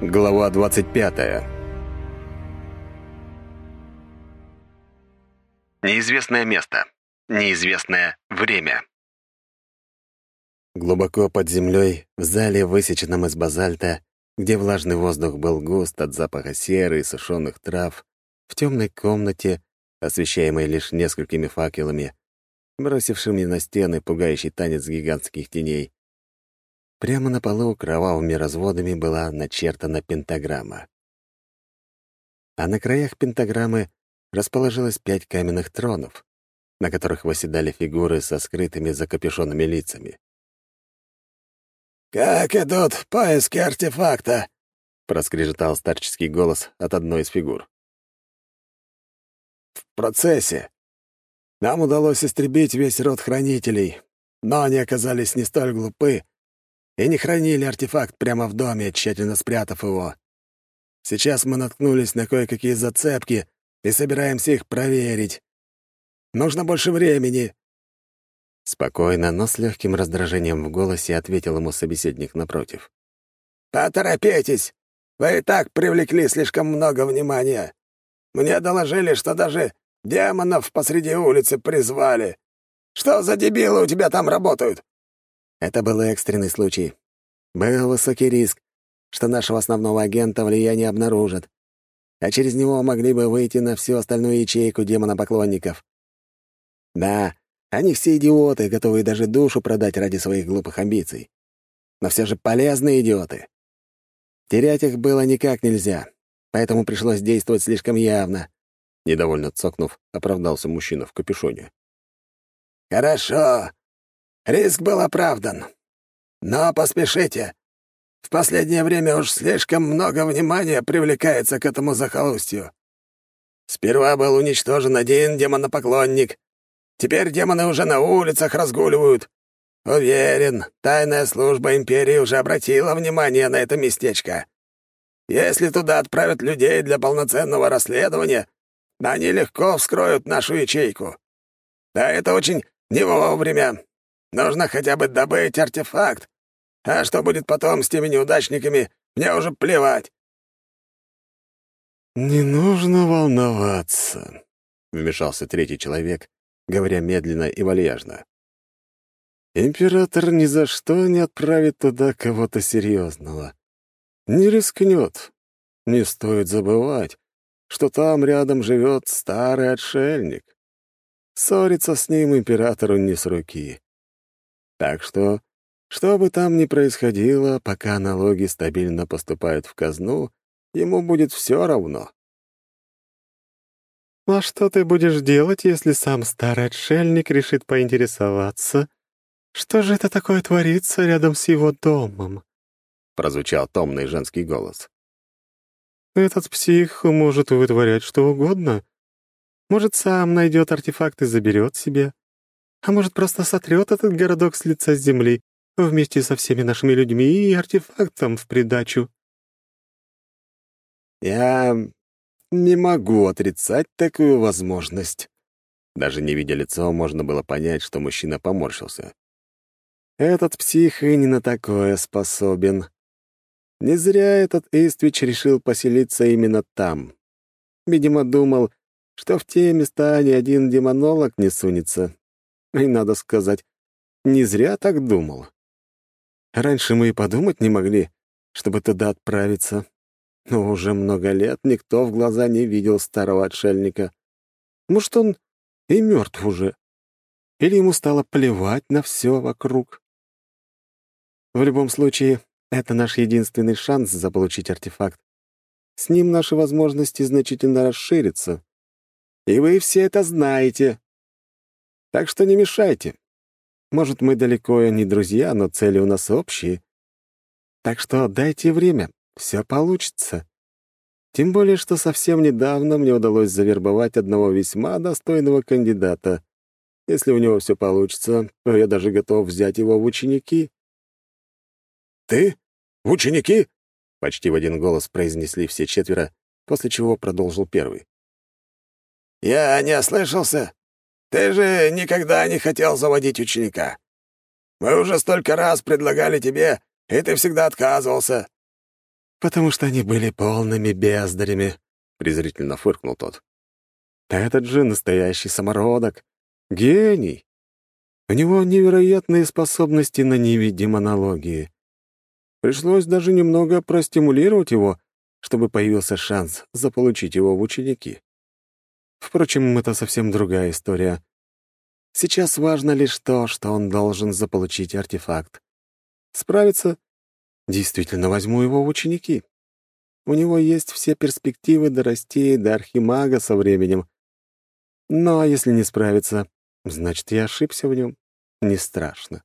Глава 25. Неизвестное место. Неизвестное время. Глубоко под землей, в зале, высеченном из базальта, где влажный воздух был густ от запаха серы и сушеных трав, в темной комнате, освещаемой лишь несколькими факелами, бросившими на стены пугающий танец гигантских теней, Прямо на полу кровавыми разводами была начертана пентаграмма. А на краях пентаграммы расположилось пять каменных тронов, на которых восседали фигуры со скрытыми за капюшонами лицами. «Как идут поиски артефакта?» — проскрежетал старческий голос от одной из фигур. «В процессе. Нам удалось истребить весь род хранителей, но они оказались не столь глупы, и не хранили артефакт прямо в доме, тщательно спрятав его. Сейчас мы наткнулись на кое-какие зацепки и собираемся их проверить. Нужно больше времени». Спокойно, но с легким раздражением в голосе ответил ему собеседник напротив. «Поторопитесь! Вы и так привлекли слишком много внимания. Мне доложили, что даже демонов посреди улицы призвали. Что за дебилы у тебя там работают? Это был экстренный случай. Был высокий риск, что нашего основного агента влияние обнаружат, а через него могли бы выйти на всю остальную ячейку демона-поклонников. Да, они все идиоты, готовые даже душу продать ради своих глупых амбиций. Но все же полезные идиоты. Терять их было никак нельзя, поэтому пришлось действовать слишком явно. Недовольно цокнув, оправдался мужчина в капюшоне. «Хорошо. Риск был оправдан. Но поспешите. В последнее время уж слишком много внимания привлекается к этому захолустью. Сперва был уничтожен один демонопоклонник. Теперь демоны уже на улицах разгуливают. Уверен, тайная служба Империи уже обратила внимание на это местечко. Если туда отправят людей для полноценного расследования, они легко вскроют нашу ячейку. Да это очень не вовремя, Нужно хотя бы добыть артефакт. А что будет потом с теми неудачниками, мне уже плевать». «Не нужно волноваться», — вмешался третий человек, говоря медленно и вальяжно. «Император ни за что не отправит туда кого-то серьезного. Не рискнет. Не стоит забывать, что там рядом живет старый отшельник. Ссориться с ним императору не с руки. Так что, что бы там ни происходило, пока налоги стабильно поступают в казну, ему будет все равно. «А что ты будешь делать, если сам старый отшельник решит поинтересоваться, что же это такое творится рядом с его домом?» — прозвучал томный женский голос. «Этот псих может вытворять что угодно. Может, сам найдет артефакт и заберет себе. А может, просто сотрет этот городок с лица земли вместе со всеми нашими людьми и артефактом в придачу?» «Я не могу отрицать такую возможность». Даже не видя лицо, можно было понять, что мужчина поморщился. «Этот псих и не на такое способен. Не зря этот Иствич решил поселиться именно там. Видимо, думал, что в те места ни один демонолог не сунется, и, надо сказать, не зря так думал. Раньше мы и подумать не могли, чтобы туда отправиться. Но уже много лет никто в глаза не видел старого отшельника. Может, он и мертв уже. Или ему стало плевать на все вокруг. В любом случае, это наш единственный шанс заполучить артефакт. С ним наши возможности значительно расширятся. И вы все это знаете. Так что не мешайте. Может, мы далеко и не друзья, но цели у нас общие. Так что дайте время, все получится. Тем более, что совсем недавно мне удалось завербовать одного весьма достойного кандидата. Если у него все получится, то я даже готов взять его в ученики». «Ты? В ученики?» — почти в один голос произнесли все четверо, после чего продолжил первый. «Я не ослышался. Ты же никогда не хотел заводить ученика. Мы уже столько раз предлагали тебе, и ты всегда отказывался. потому что они были полными бездарями», — презрительно фыркнул тот. «Этот же настоящий самородок. Гений. У него невероятные способности на ниве демонологии. Пришлось даже немного простимулировать его, чтобы появился шанс заполучить его в ученики. Впрочем, это совсем другая история. Сейчас важно лишь то, что он должен заполучить артефакт. Справиться? Действительно возьму его в ученики. У него есть все перспективы дорасти до архимага со временем. Но если не справиться, значит, я ошибся в нем. Не страшно.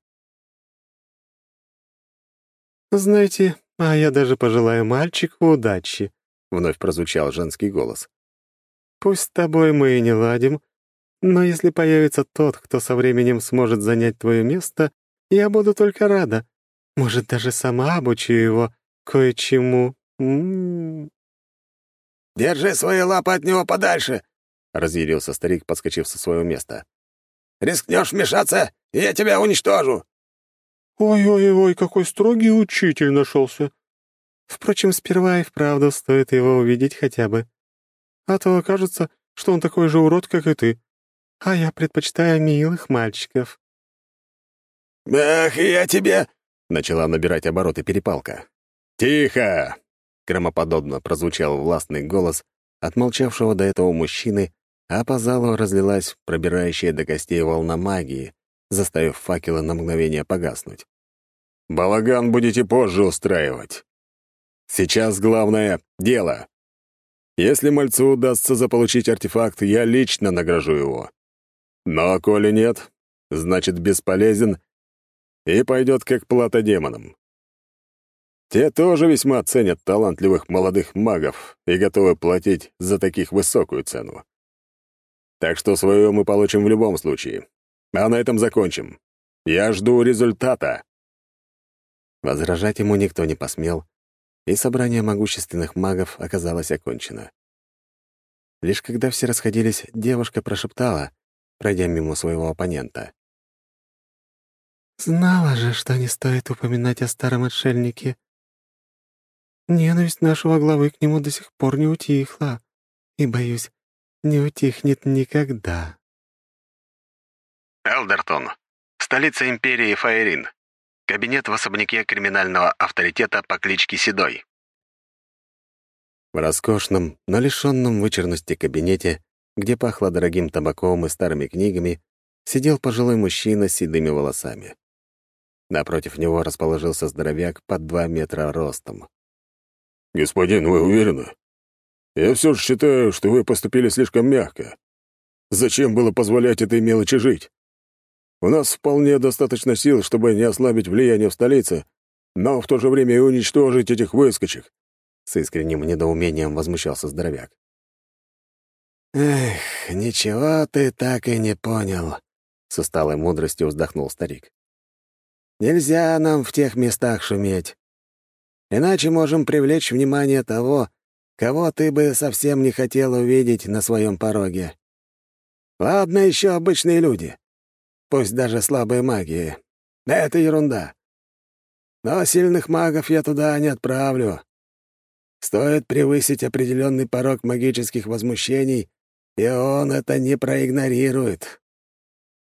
«Знаете, а я даже пожелаю мальчику удачи», — вновь прозвучал женский голос. «Пусть с тобой мы и не ладим, но если появится тот, кто со временем сможет занять твое место, я буду только рада. Может, даже сама обучу его кое-чему. М-м-м». «Держи свои лапы от него подальше!» — разъярился старик, подскочив со своего места. «Рискнешь вмешаться, и я тебя уничтожу!» «Ой-ой-ой, какой строгий учитель нашелся!» Впрочем, сперва и вправду стоит его увидеть хотя бы. А то окажется, что он такой же урод, как и ты. А я предпочитаю милых мальчиков. «Ах, я тебе...» — начала набирать обороты перепалка. «Тихо!» — громоподобно прозвучал властный голос от молчавшего до этого мужчины, а по залу разлилась пробирающая до костей волна магии, заставив факелы на мгновение погаснуть. «Балаган будете позже устраивать. Сейчас главное — дело. Если мальцу удастся заполучить артефакт, я лично награжу его. Но коли нет, значит, бесполезен и пойдет как плата демонам. Те тоже весьма ценят талантливых молодых магов и готовы платить за таких высокую цену. Так что свое мы получим в любом случае. А на этом закончим. Я жду результата. Возражать ему никто не посмел, и собрание могущественных магов оказалось окончено. Лишь когда все расходились, девушка прошептала, пройдя мимо своего оппонента. «Знала же, что не стоит упоминать о старом отшельнике. Ненависть нашего главы к нему до сих пор не утихла, и, боюсь, не утихнет никогда». Элдертон, столица империи Фаерин. Кабинет в особняке криминального авторитета по кличке Седой. В роскошном, но лишенном вычурности кабинете, где пахло дорогим табаком и старыми книгами, сидел пожилой мужчина с седыми волосами. Напротив него расположился здоровяк под два метра ростом. «Господин, вы уверены? Я все же считаю, что вы поступили слишком мягко. Зачем было позволять этой мелочи жить? У нас вполне достаточно сил, чтобы не ослабить влияние в столице, но в то же время и уничтожить этих выскочек. С искренним недоумением возмущался здоровяк. «Эх, ничего ты так и не понял», — с усталой мудростью вздохнул старик. «Нельзя нам в тех местах шуметь. Иначе можем привлечь внимание того, кого ты бы совсем не хотел увидеть на своем пороге. Ладно еще обычные люди пусть даже слабые магии. Это ерунда. Но сильных магов я туда не отправлю. Стоит превысить определенный порог магических возмущений, и он это не проигнорирует.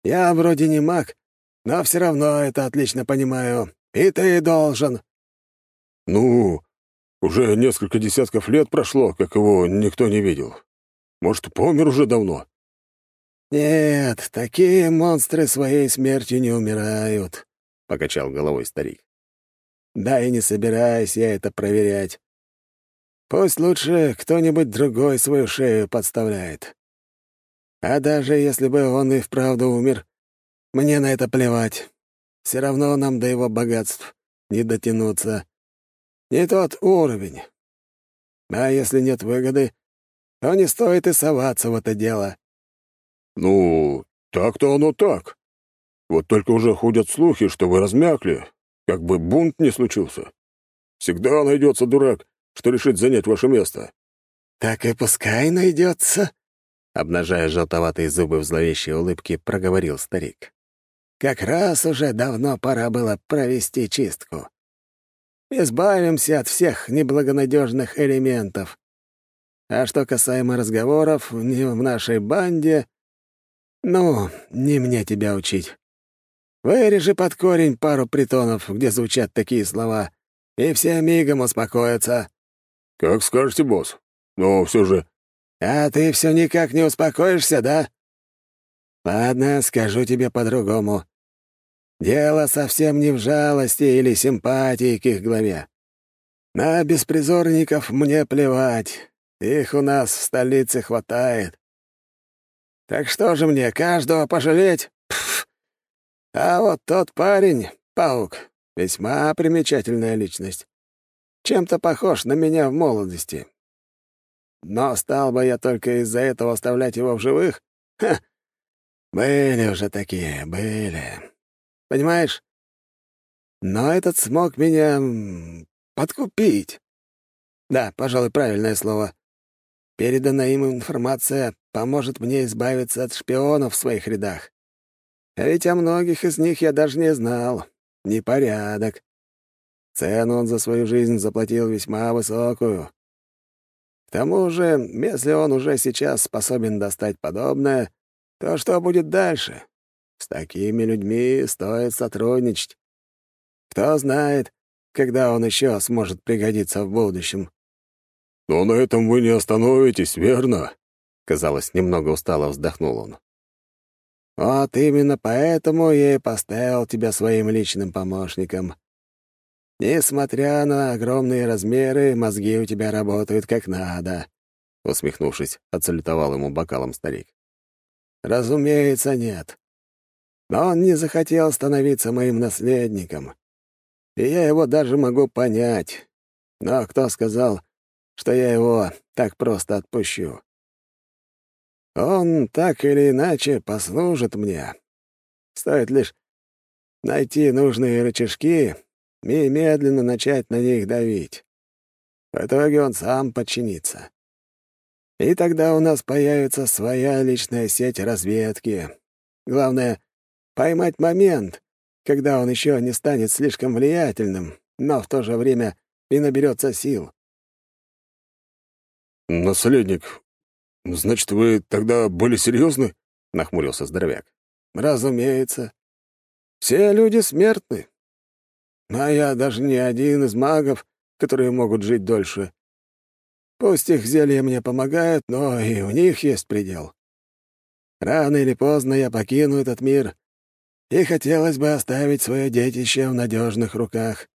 Я вроде не маг, но все равно это отлично понимаю. И ты должен. Ну, уже несколько десятков лет прошло, как его никто не видел. Может, помер уже давно? «Нет, такие монстры своей смертью не умирают», — покачал головой старик. «Да и не собираюсь я это проверять. Пусть лучше кто-нибудь другой свою шею подставляет. А даже если бы он и вправду умер, мне на это плевать. Все равно нам до его богатств не дотянуться. Не тот уровень. А если нет выгоды, то не стоит и соваться в это дело. «Ну, так-то оно так. Вот только уже ходят слухи, что вы размякли, как бы бунт не случился. Всегда найдется дурак, что решит занять ваше место». «Так и пускай найдется», — обнажая желтоватые зубы в зловещей улыбке, проговорил старик. «Как раз уже давно пора было провести чистку. избавимся от всех неблагонадежных элементов. А что касаемо разговоров не в нашей банде, ну, не мне тебя учить. Вырежи под корень пару притонов, где звучат такие слова, и все мигом успокоятся. «Как скажете, босс. Но все же...» «А ты все никак не успокоишься, да?» «Ладно, скажу тебе по-другому. Дело совсем не в жалости или симпатии к их главе. На беспризорников мне плевать. Их у нас в столице хватает. Так что же мне, каждого пожалеть? Пф. А вот тот парень, паук, весьма примечательная личность. Чем-то похож на меня в молодости. Но стал бы я только из-за этого оставлять его в живых? Ха! Были уже такие, были. Понимаешь? Но этот смог меня подкупить. Да, пожалуй, правильное слово. Переданная им информация поможет мне избавиться от шпионов в своих рядах. А ведь о многих из них я даже не знал. Непорядок. Цену он за свою жизнь заплатил весьма высокую. К тому же, если он уже сейчас способен достать подобное, то что будет дальше? С такими людьми стоит сотрудничать. Кто знает, когда он еще сможет пригодиться в будущем. «Но на этом вы не остановитесь, верно?» Казалось, немного устало вздохнул он. «Вот именно поэтому я и поставил тебя своим личным помощником. Несмотря на огромные размеры, мозги у тебя работают как надо», — усмехнувшись, отсалютовал ему бокалом старик. «Разумеется, нет. Но он не захотел становиться моим наследником. И я его даже могу понять. Но кто сказал, что я его так просто отпущу? Он так или иначе послужит мне. Стоит лишь найти нужные рычажки и медленно начать на них давить. В итоге он сам подчинится. И тогда у нас появится своя личная сеть разведки. Главное Поймать момент, когда он еще не станет слишком влиятельным, но в то же время и наберется сил. «Наследник, значит, вы тогда были серьезны? нахмурился здоровяк. «Разумеется. Все люди смертны. А я даже не один из магов, которые могут жить дольше. Пусть их зелья мне помогают, но и у них есть предел. Рано или поздно я покину этот мир, и хотелось бы оставить свое детище в надежных руках.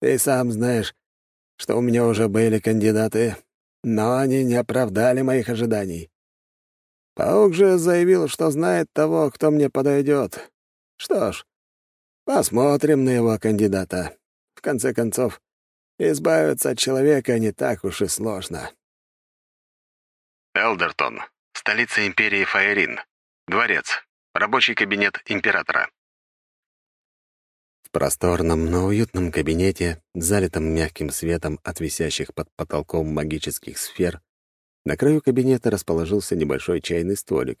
Ты сам знаешь, что у меня уже были кандидаты, но они не оправдали моих ожиданий. Паук же заявил, что знает того, кто мне подойдет. Что ж, посмотрим на его кандидата. В конце концов, избавиться от человека не так уж и сложно. Элдертон, столица империи Фаерин, дворец, Рабочий кабинет императора. Просторном, но уютном кабинете, залитом мягким светом от висящих под потолком магических сфер, на краю кабинета расположился небольшой чайный столик,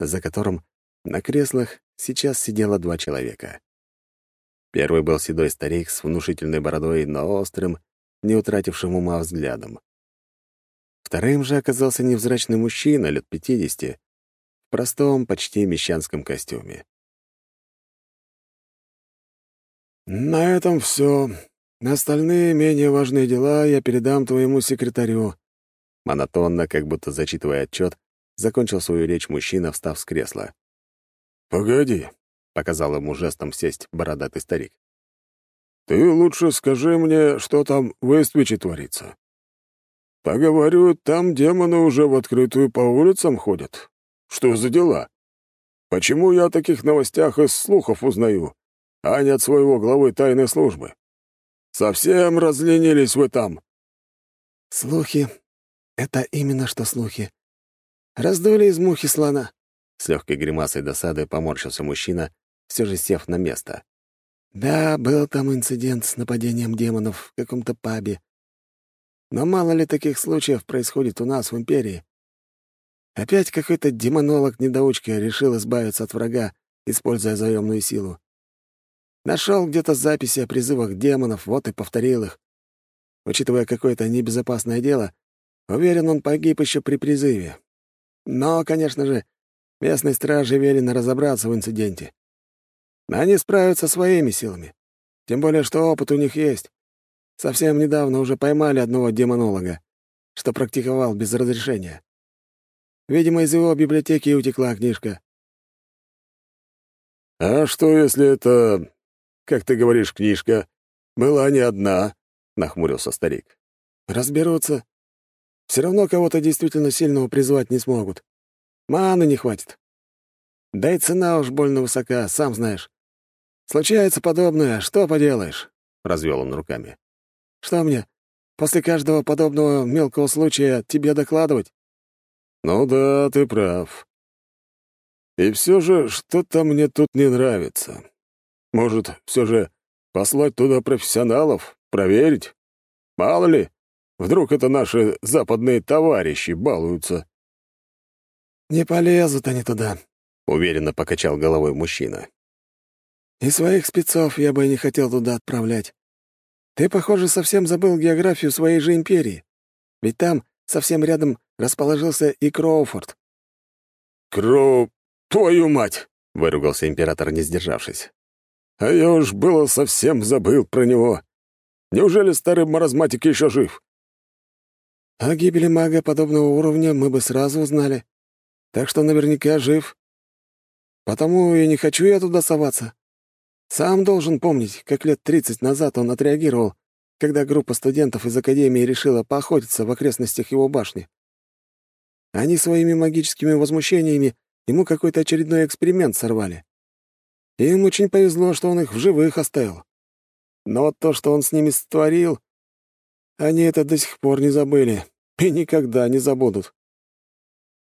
за которым на креслах сейчас сидело два человека. Первый был седой старик с внушительной бородой, но острым, не утратившим ума взглядом. Вторым же оказался невзрачный мужчина лет пятидесяти, в простом, почти мещанском костюме. «На этом все. Остальные менее важные дела я передам твоему секретарю». Монотонно, как будто зачитывая отчет, закончил свою речь мужчина, встав с кресла. «Погоди», — показал ему жестом сесть бородатый старик. «Ты лучше скажи мне, что там в Эствиче творится. Поговорю, там демоны уже в открытую по улицам ходят. Что за дела? Почему я о таких новостях из слухов узнаю, а не от своего главы тайной службы? Совсем разленились вы там. Слухи — это именно что слухи. Раздули из мухи слона. С легкой гримасой досады поморщился мужчина, все же сев на место. Да, был там инцидент с нападением демонов в каком-то пабе. Но мало ли таких случаев происходит у нас в Империи. Опять какой-то демонолог-недоучка решил избавиться от врага, используя заемную силу. Нашел где-то записи о призывах демонов, вот и повторил их. Учитывая какое-то небезопасное дело, уверен, он погиб еще при призыве. Но, конечно же, местной страже велено разобраться в инциденте. Они справятся своими силами. Тем более, что опыт у них есть. Совсем недавно уже поймали одного демонолога, что практиковал без разрешения. Видимо, из его библиотеки утекла книжка. «А что, если это, как ты говоришь, книжка, была не одна?» — нахмурился старик. «Разберутся. Все равно кого-то действительно сильного призвать не смогут. Маны не хватит. Да и цена уж больно высока, сам знаешь. Случается подобное, что поделаешь?» — развел он руками. «Что мне, после каждого подобного мелкого случая тебе докладывать?» «Ну да, ты прав. И все же что-то мне тут не нравится. Может, все же послать туда профессионалов, проверить? Мало ли, вдруг это наши западные товарищи балуются». «Не полезут они туда», — уверенно покачал головой мужчина. «И своих спецов я бы не хотел туда отправлять. Ты, похоже, совсем забыл географию своей же империи. Ведь там совсем рядом расположился и Кроуфорд». «Кроу... твою мать!» — выругался император, не сдержавшись. «А я уж было совсем забыл про него. Неужели старый маразматик еще жив?» О гибели мага подобного уровня мы бы сразу узнали. Так что наверняка жив. Потому и не хочу я туда соваться. Сам должен помнить, как лет тридцать назад он отреагировал, когда группа студентов из Академии решила поохотиться в окрестностях его башни. Они своими магическими возмущениями ему какой-то очередной эксперимент сорвали. Им очень повезло, что он их в живых оставил. Но то, что он с ними створил, они это до сих пор не забыли и никогда не забудут.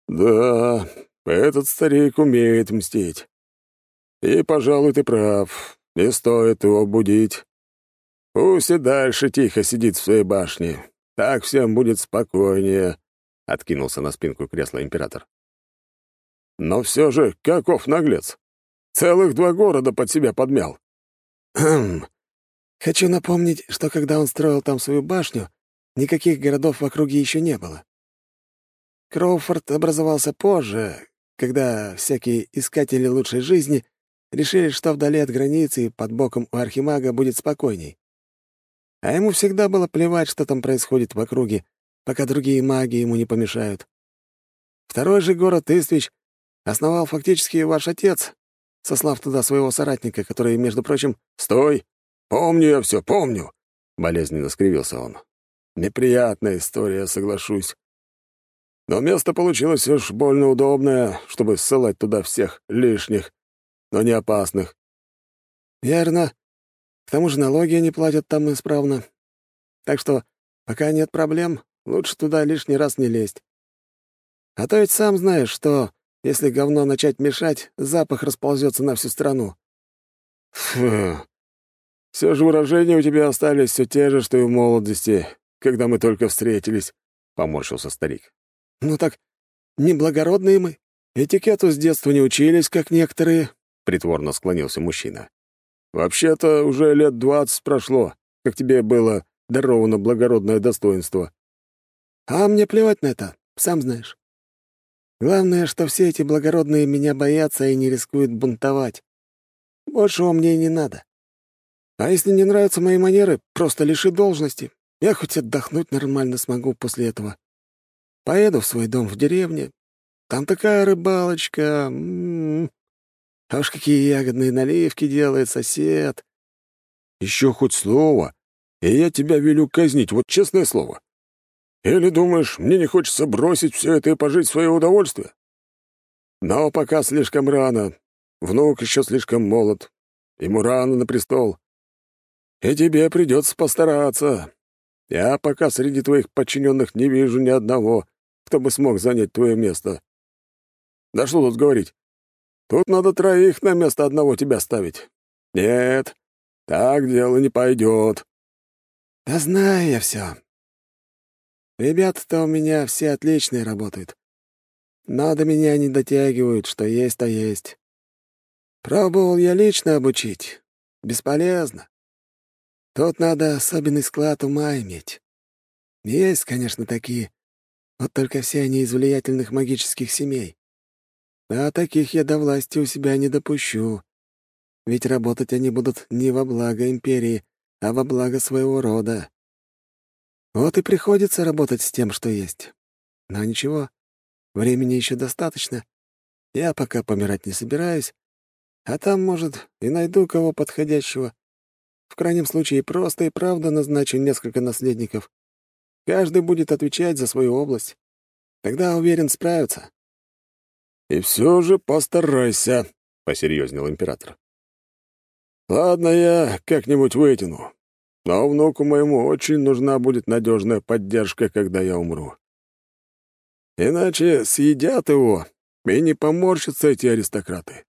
«Да, этот старик умеет мстить. И, пожалуй, ты прав. Не стоит его будить. Пусть и дальше тихо сидит в своей башне. Так всем будет спокойнее», — откинулся на спинку кресла император. «Но все же, каков наглец! Целых два города под себя подмял». «Хм. Хочу напомнить, что когда он строил там свою башню, никаких городов в округе еще не было. Кроуфорд образовался позже, когда всякие искатели лучшей жизни решили, что вдали от границы и под боком у архимага будет спокойней. А ему всегда было плевать, что там происходит в округе, пока другие маги ему не помешают. Второй же город Иствич основал фактически ваш отец, сослав туда своего соратника, который, между прочим... «Стой! Помню я все, помню!» — болезненно скривился он. «Неприятная история, соглашусь. Но место получилось уж больно удобное, чтобы ссылать туда всех лишних, но не опасных. Верно. К тому же налоги они платят там исправно. Так что, пока нет проблем, лучше туда лишний раз не лезть. А то ведь сам знаешь, что, если говно начать мешать, запах расползется на всю страну. Фу. Все же выражения у тебя остались все те же, что и в молодости, когда мы только встретились, — поморщился старик. «Ну так, неблагородные мы. Этикету с детства не учились, как некоторые», — притворно склонился мужчина. «Вообще-то уже лет двадцать прошло, как тебе было даровано благородное достоинство». «А мне плевать на это, сам знаешь. Главное, что все эти благородные меня боятся и не рискуют бунтовать. Большего мне не надо. А если не нравятся мои манеры, просто лиши должности. Я хоть отдохнуть нормально смогу после этого. Поеду в свой дом в деревне. Там такая рыбалочка. М -м -м. А уж какие ягодные наливки делает сосед. Еще хоть слово, и я тебя велю казнить, вот честное слово. Или думаешь, мне не хочется бросить все это и пожить в свое удовольствие? Но пока слишком рано. Внук еще слишком молод. Ему рано на престол. И тебе придется постараться. Я пока среди твоих подчиненных не вижу ни одного, кто бы смог занять твое место. Да что тут говорить? Тут надо троих на место одного тебя ставить. Нет, так дело не пойдет. Да знаю я все. Ребята-то у меня все отличные работают. Но до меня не дотягивают, что есть, то есть. Пробовал я лично обучить. Бесполезно. Тут надо особенный склад ума иметь. Есть, конечно, такие, вот только все они из влиятельных магических семей. А таких я до власти у себя не допущу. Ведь работать они будут не во благо империи, а во благо своего рода. Вот и приходится работать с тем, что есть. Но ничего, времени еще достаточно. Я пока помирать не собираюсь, а там, может, и найду кого подходящего. В крайнем случае, просто и правда назначу несколько наследников. Каждый будет отвечать за свою область. Тогда, уверен, справятся. «И все же постарайся», — посерьезнел император. «Ладно, я как-нибудь вытяну. Но внуку моему очень нужна будет надежная поддержка, когда я умру. Иначе съедят его, и не поморщатся эти аристократы.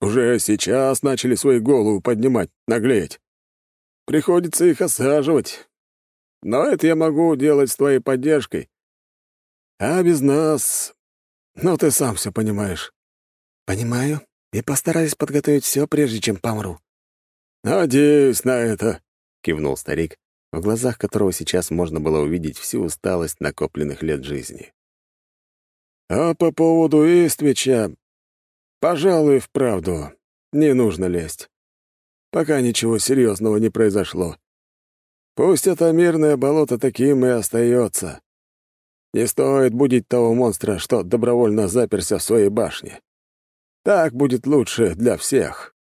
Уже сейчас начали свои головы поднимать, наглеть. Приходится их осаживать. Но это я могу делать с твоей поддержкой. А без нас... Ну, ты сам все понимаешь. Понимаю. И постараюсь подготовить все, прежде чем помру. «Надеюсь на это», — кивнул старик, в глазах которого сейчас можно было увидеть всю усталость накопленных лет жизни. «А по поводу Иствича, пожалуй, вправду, не нужно лезть, пока ничего серьезного не произошло. Пусть это мирное болото таким и остается. Не стоит будить того монстра, что добровольно заперся в своей башне. Так будет лучше для всех».